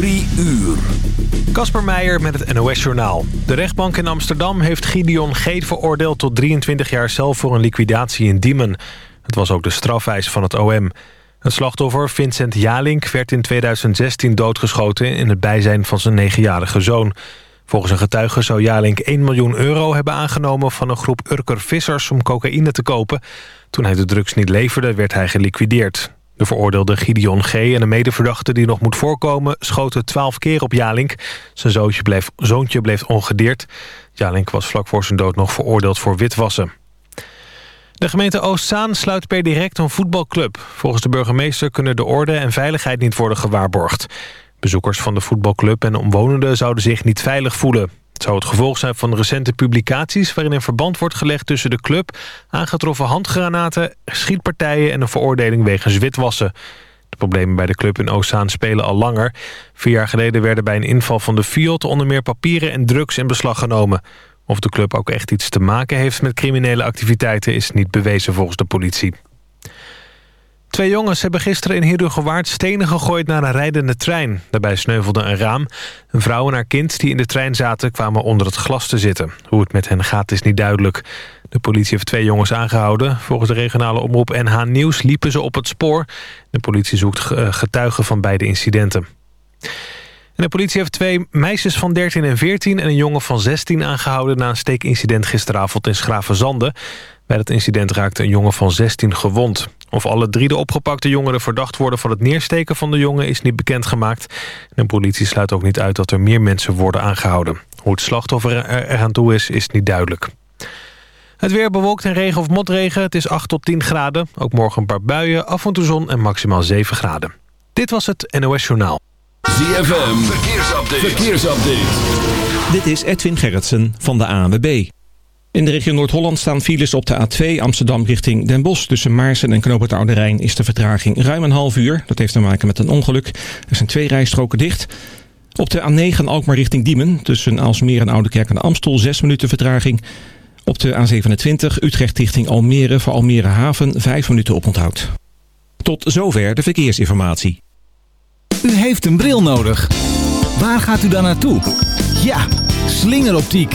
Drie uur. Kasper Meijer met het NOS-journaal. De rechtbank in Amsterdam heeft Gideon G. veroordeeld tot 23 jaar cel voor een liquidatie in Diemen. Het was ook de strafeis van het OM. Het slachtoffer, Vincent Jalink, werd in 2016 doodgeschoten... in het bijzijn van zijn negenjarige zoon. Volgens een getuige zou Jalink 1 miljoen euro hebben aangenomen... van een groep Urker-vissers om cocaïne te kopen. Toen hij de drugs niet leverde, werd hij geliquideerd. De veroordeelde Gideon G. en de medeverdachte die nog moet voorkomen... schoten twaalf keer op Jalink. Zijn zoontje bleef, zoontje bleef ongedeerd. Jalink was vlak voor zijn dood nog veroordeeld voor witwassen. De gemeente Oostzaan sluit per direct een voetbalclub. Volgens de burgemeester kunnen de orde en veiligheid niet worden gewaarborgd. Bezoekers van de voetbalclub en omwonenden zouden zich niet veilig voelen. Het zou het gevolg zijn van recente publicaties... waarin een verband wordt gelegd tussen de club... aangetroffen handgranaten, schietpartijen... en een veroordeling wegens witwassen. De problemen bij de club in Oostzaan spelen al langer. Vier jaar geleden werden bij een inval van de Fiat... onder meer papieren en drugs in beslag genomen. Of de club ook echt iets te maken heeft met criminele activiteiten... is niet bewezen volgens de politie. Twee jongens hebben gisteren in Heerhugowaard stenen gegooid naar een rijdende trein. Daarbij sneuvelde een raam. Een vrouw en haar kind die in de trein zaten kwamen onder het glas te zitten. Hoe het met hen gaat is niet duidelijk. De politie heeft twee jongens aangehouden. Volgens de regionale omroep NH Nieuws liepen ze op het spoor. De politie zoekt getuigen van beide incidenten. En de politie heeft twee meisjes van 13 en 14 en een jongen van 16 aangehouden... na een steekincident gisteravond in Schravenzande. Bij dat incident raakte een jongen van 16 gewond. Of alle drie de opgepakte jongeren verdacht worden van het neersteken van de jongen is niet bekendgemaakt. De politie sluit ook niet uit dat er meer mensen worden aangehouden. Hoe het slachtoffer er aan toe is, is niet duidelijk. Het weer bewolkt en regen of motregen. Het is 8 tot 10 graden. Ook morgen een paar buien, af en toe zon en maximaal 7 graden. Dit was het NOS Journaal. ZFM, verkeersupdate. verkeersupdate. Dit is Edwin Gerritsen van de ANWB. In de regio Noord-Holland staan files op de A2 Amsterdam richting Den Bosch. Tussen Maarsen en Knoop het Oude Rijn is de vertraging ruim een half uur. Dat heeft te maken met een ongeluk. Er zijn twee rijstroken dicht. Op de A9 Alkmaar richting Diemen. Tussen Alsmeer en Oudekerk en Amstel 6 minuten vertraging. Op de A27 Utrecht richting Almere voor Almere Haven 5 minuten oponthoud. Tot zover de verkeersinformatie. U heeft een bril nodig. Waar gaat u dan naartoe? Ja, slingeroptiek.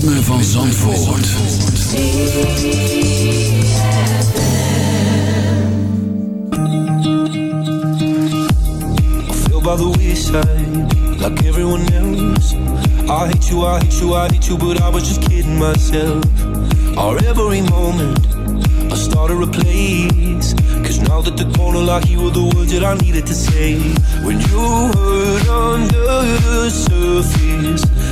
ritme van Zandvoort. I feel by the wayside like everyone else. I hate you, I hate you, I hate you, but I was just kidding myself. Our every moment, I started a place. Cause now that the corner lock, you were the words that I needed to say. When you hurt under the surface,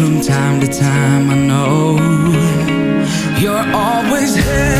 from time to time, I know. You're always here.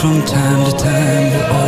from time to time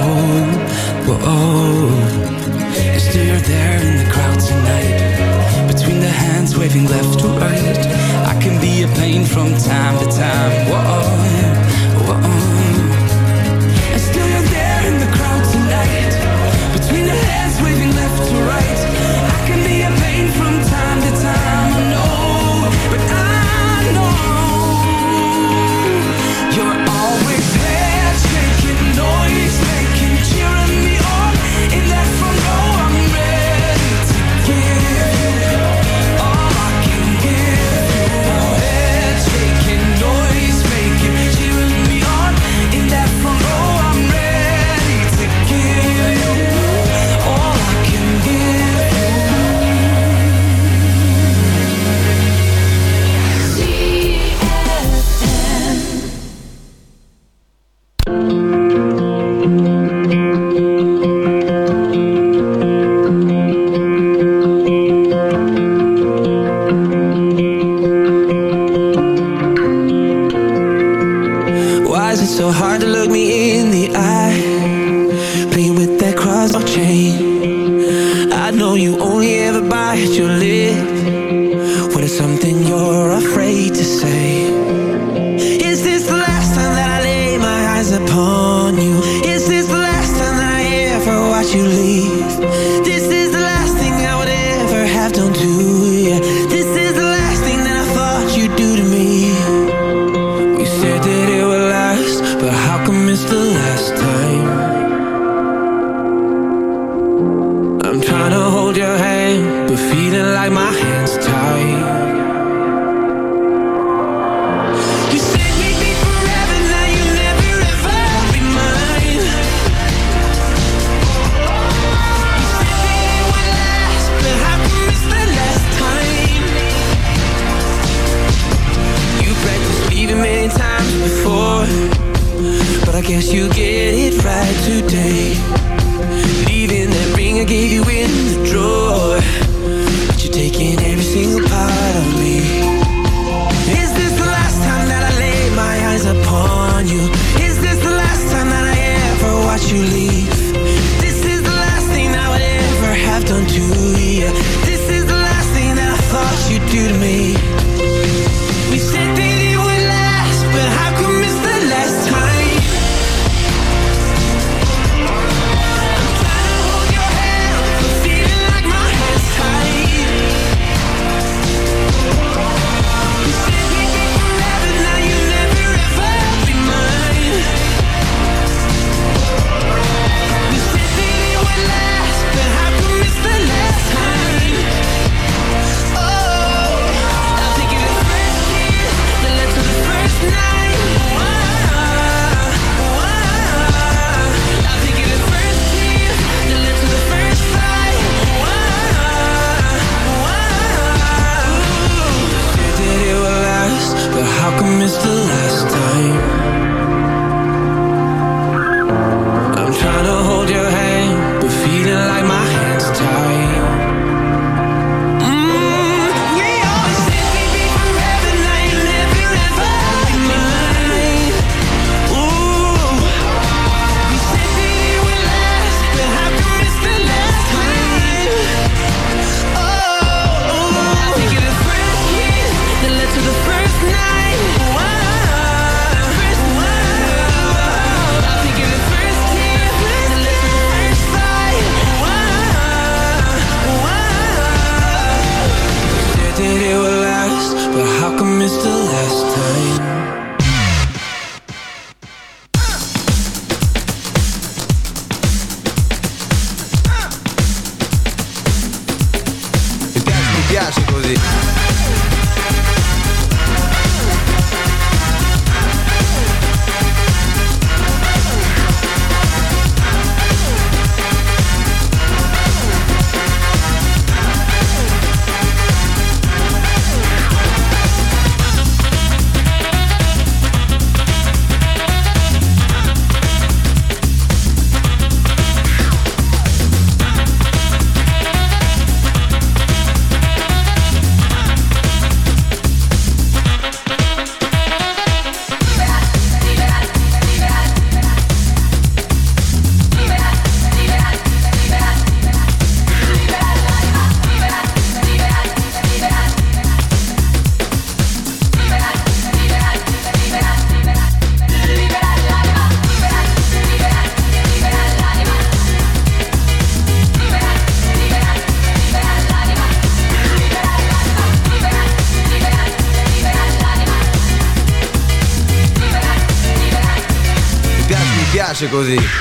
piace così.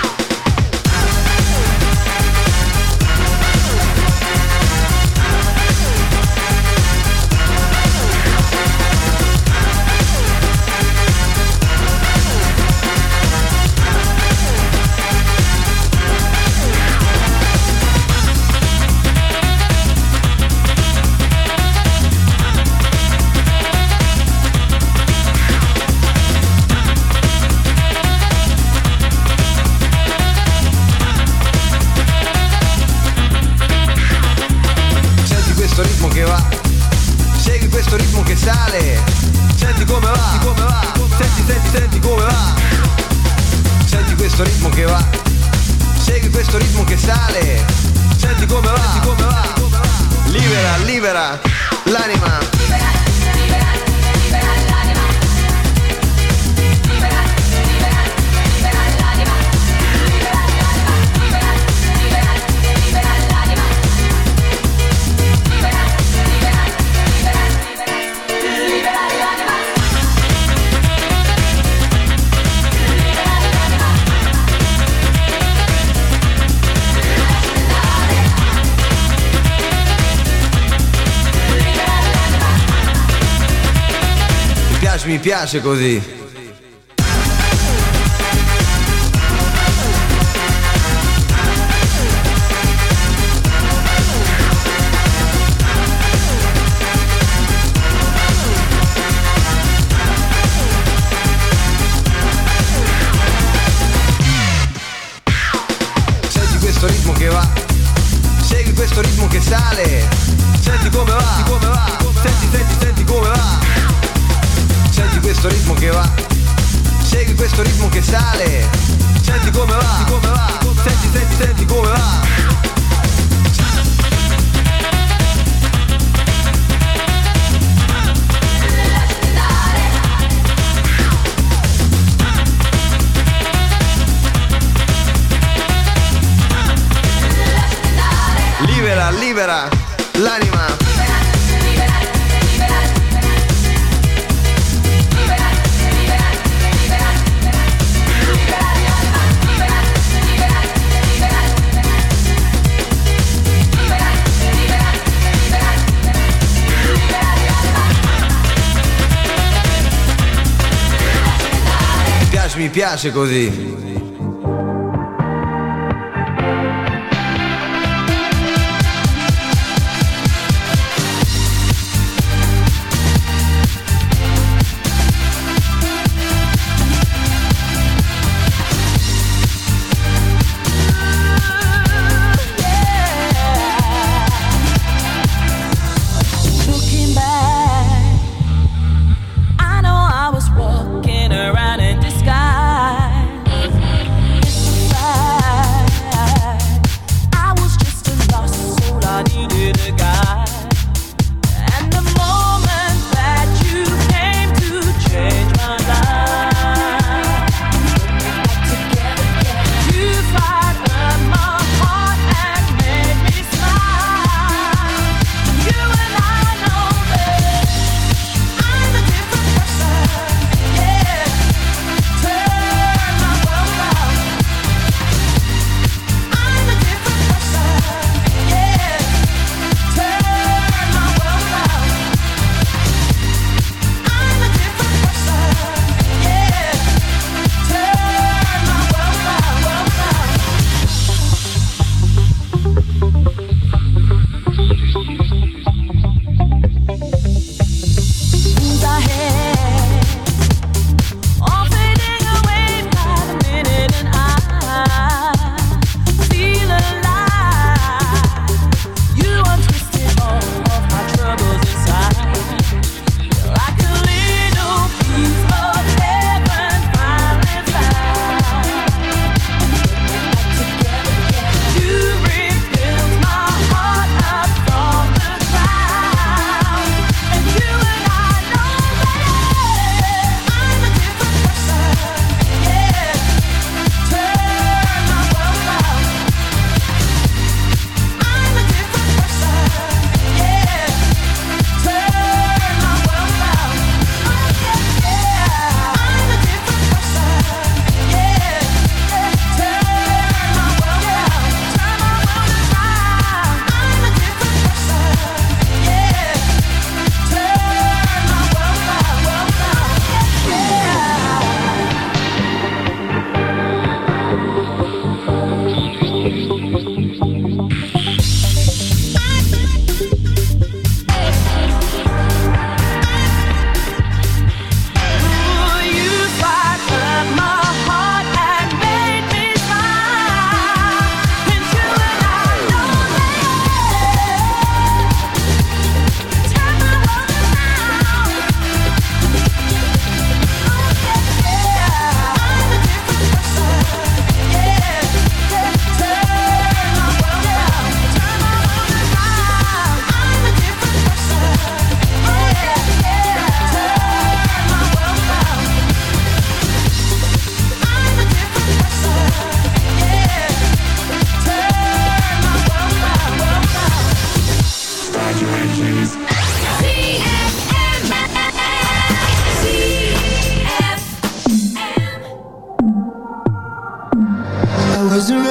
libera l'anima. mi piace così. mi piace così.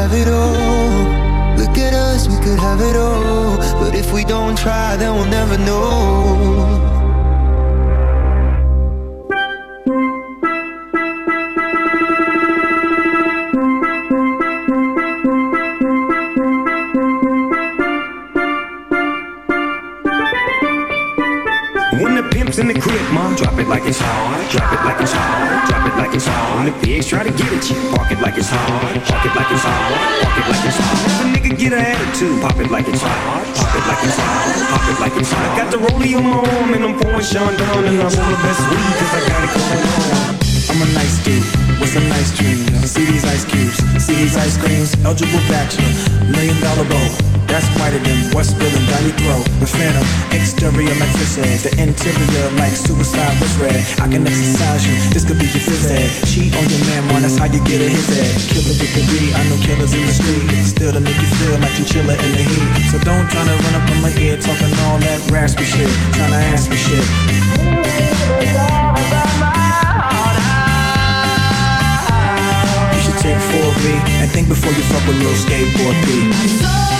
have it all. Look at us, we could have it all. But if we don't try, then we'll never know. When the pimp's in the crib, mom, drop it like it's hard. Drop it like it's hard. Drop it it's. When the pigs try to get at you, park it like it's hard. Park it like it's hard. Park it like it's hard. If a nigga get an attitude, pop it like it's hard. Pop it like it's hard. Pop it like it's hard. Got the rollie on my arm and I'm pouring Sean down and I roll the best weed cause I got it going on. I'm a nice dude with some nice dreams. See these ice cubes, see these ice creams. Eligible bachelor, million dollar bow. That's whiter than what's spilling your throat. The phantom, exterior like fish eggs. The interior like suicide was red. I can exercise you, this could be your phys ed. Cheat on your man, man, that's how you get a his head. Killer with the B, I know killers in the street. Still to make you feel like you chiller in the heat. So don't try to run up on my ear talking all that raspy shit. Trying to ask me shit. You should take 4B and think before you fuck with little skateboard P.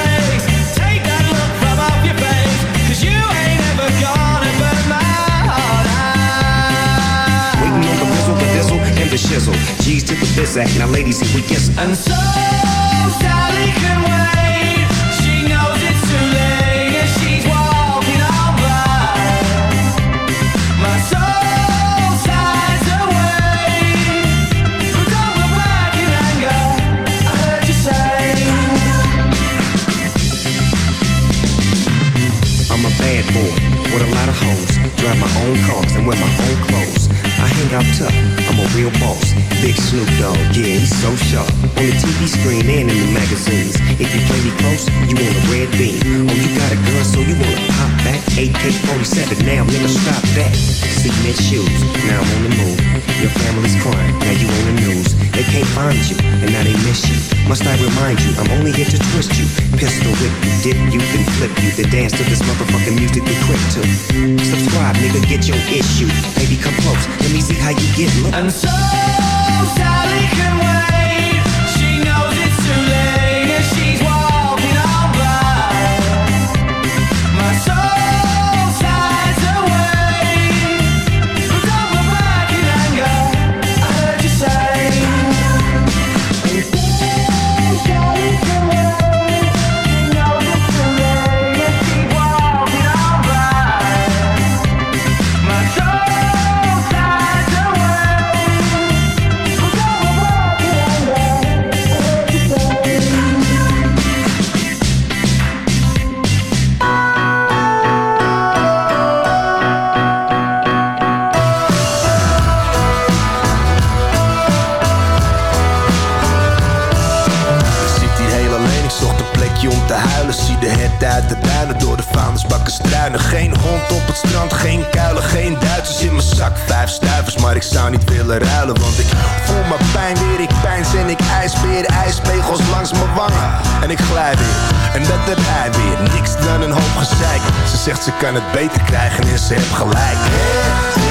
And shizzle. G's to the biz act. Now, ladies, here we kiss. And so Sally can wait. She knows it's too late as she's walking on by. My soul slides away, but don't look back in anger. I heard you say. I'm a bad boy with a lot of hoes. Drive my own cars and wear my own clothes. I hang out tough. I'm a real boss. Big Snoop Dogg, yeah, he's so sharp. On the TV screen and in the magazines. If you play me close, you want a red beam. Oh, you got a gun, so you wanna pop back? AK-47, now nigga, stop that. Cement shoes, now I'm on the move. Your family's crying, now you on the news. They can't find you, and now they miss you. Must I remind you, I'm only here to twist you. Pistol whip you, dip you, then flip you. Then dance to this motherfucking music we quick to. Subscribe, nigga, get your issue. Baby, come close, let me see how you get look. And so Sally Dat hij weer, niks dan een hoop gezeik. Ze zegt ze kan het beter krijgen en ze heeft gelijk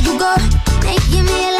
where you go, making me